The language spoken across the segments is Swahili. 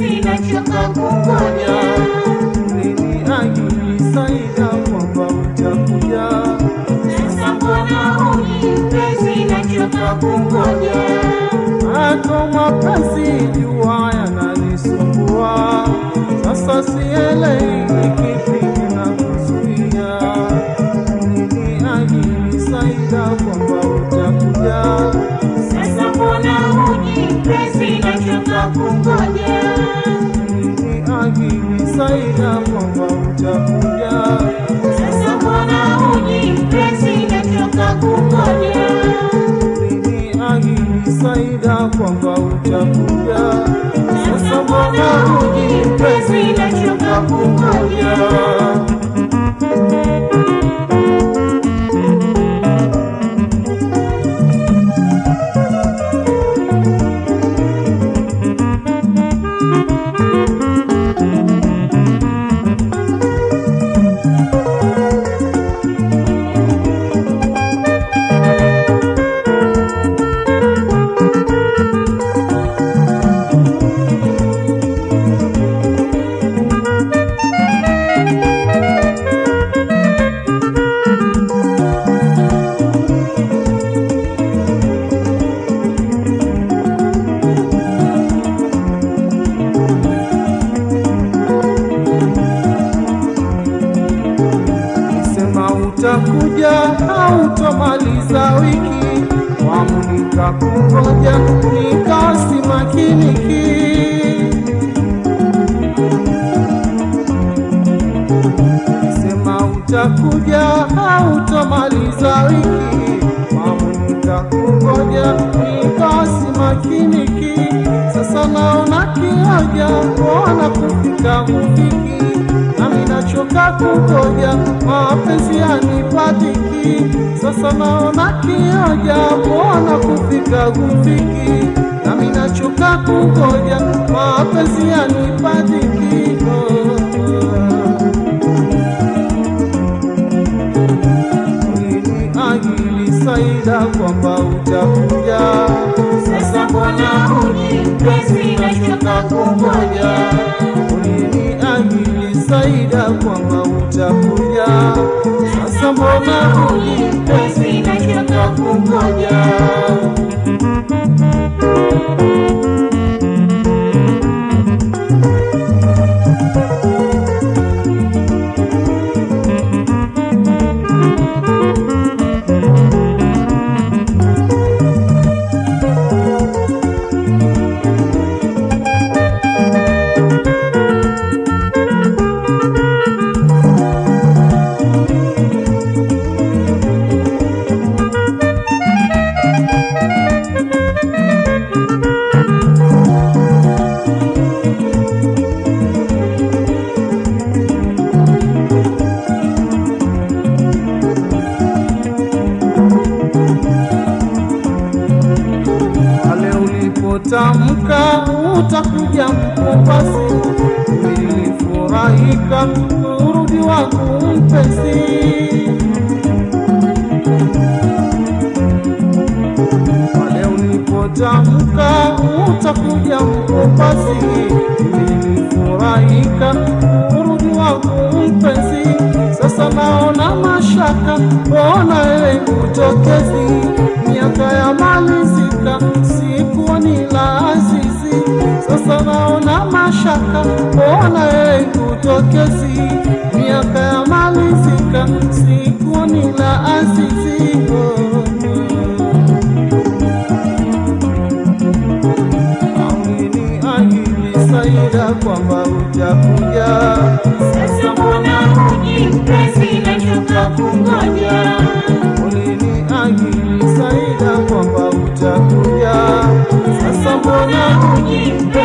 huji mpenzi, nachoka kungoja. Saida kwamba utakuja. Sasa mapenzi jua yananisumbua, sasa sielewi nachoka kungoja. Sema au utamaliza wiki, wamulika nikakungoja, nikasi makiniki. Sema utakuja hautomaliza wiki, wamulika nikakungoja, nikasi makiniki. Sasa naona kioja kuona kufika mufiki, nami nachoka kungoja. Sasa naona kioja kuona kufika kufiki, nami nachoka kungoja mapenzi yanipatiki. Uliniahidi Saida kwamba utakuja, Sasa mbona huji mpenzi, nachoka kungoja. uliniahidi Saida kwamba utakuja. Sasa mbona huji mpenzi, utakuja Mkombasi, nilifurahika kurudi wangu mpenzi. Pale ulipotamka utakuja Mkombasi, nilifurahika kwamba utakuja. Sasa mbona mpenzi, nachoka kungoja. Uliniahidi Saida kwamba utakuja. Sasa mbona mpenzi,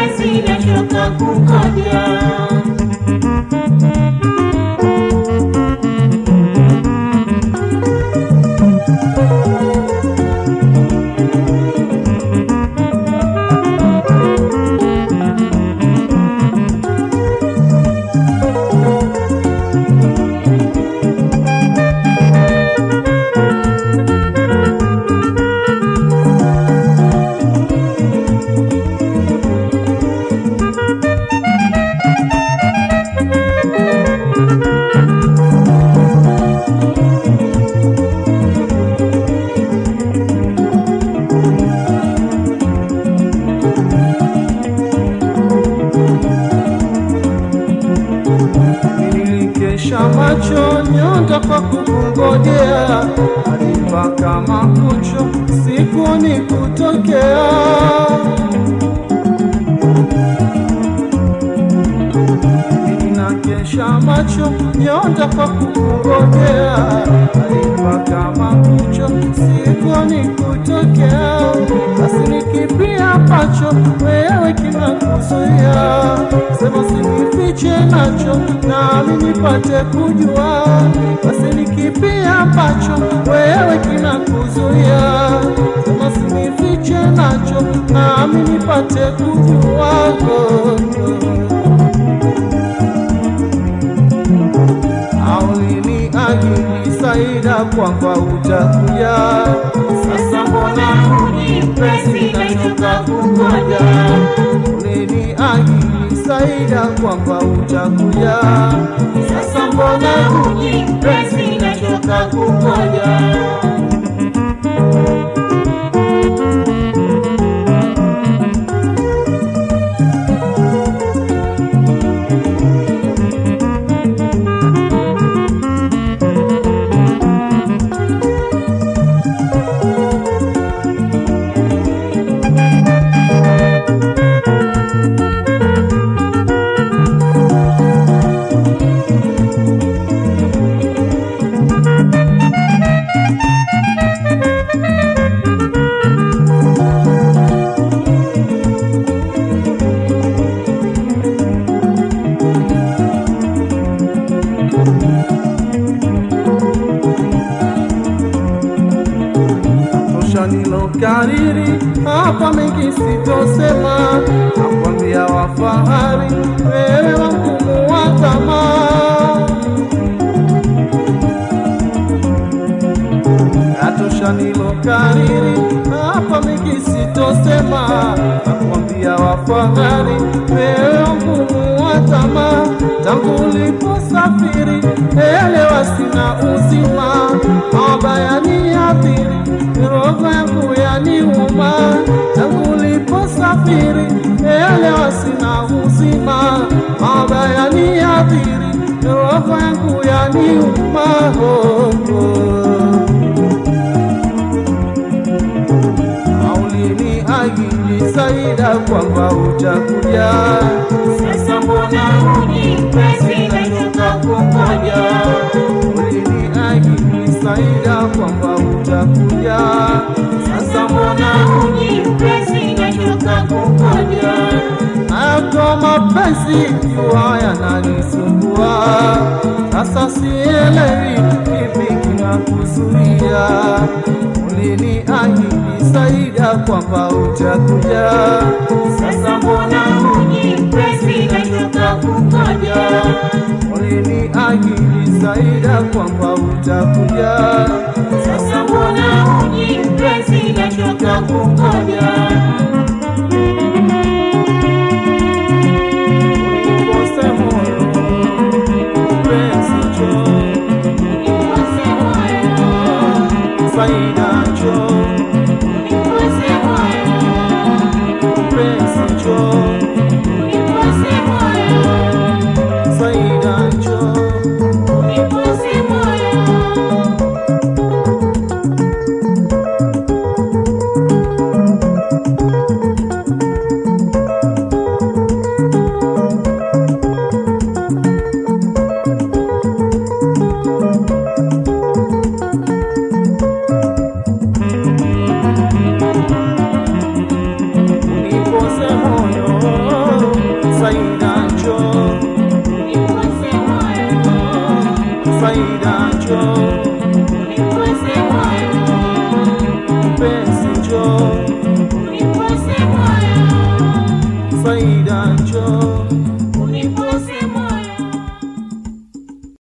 nyota kwa kungojea, alipa kama kucho sikoni kutokea. Basi nikipia pacho wewe kinakuzuia sema sinifiche nacho nami nipate kujua. Basi nikipia pacho wewe kinakuzuia sema sinifiche nacho nami nipate kujua ahidi Saida kwamba utakuja. Sasa mbona huji mpenzi, nachoka kungoja. Ulini ahidi Saida kwamba utakuja. Sasa mbona huji sitosema, nakwambia wafahari wewe wakumu wa tamaa. Yatosha nilokariri hapa athiri roho yangu yaniuma. Oh, oh. Aulini Saida kwamba utakuja. Sasa mbona huji kungoja. Kwamba utakuja. Sasa mbona nachoka kungoja. Mapenzi jua yananisumbua, sasa sielewi kipi kinakuzuia. Uliniahidi Saida kwamba utakuja. Sasa mbona huji mpenzi, nachoka kungoja. Ulini Saida kwamba utakuja. Saida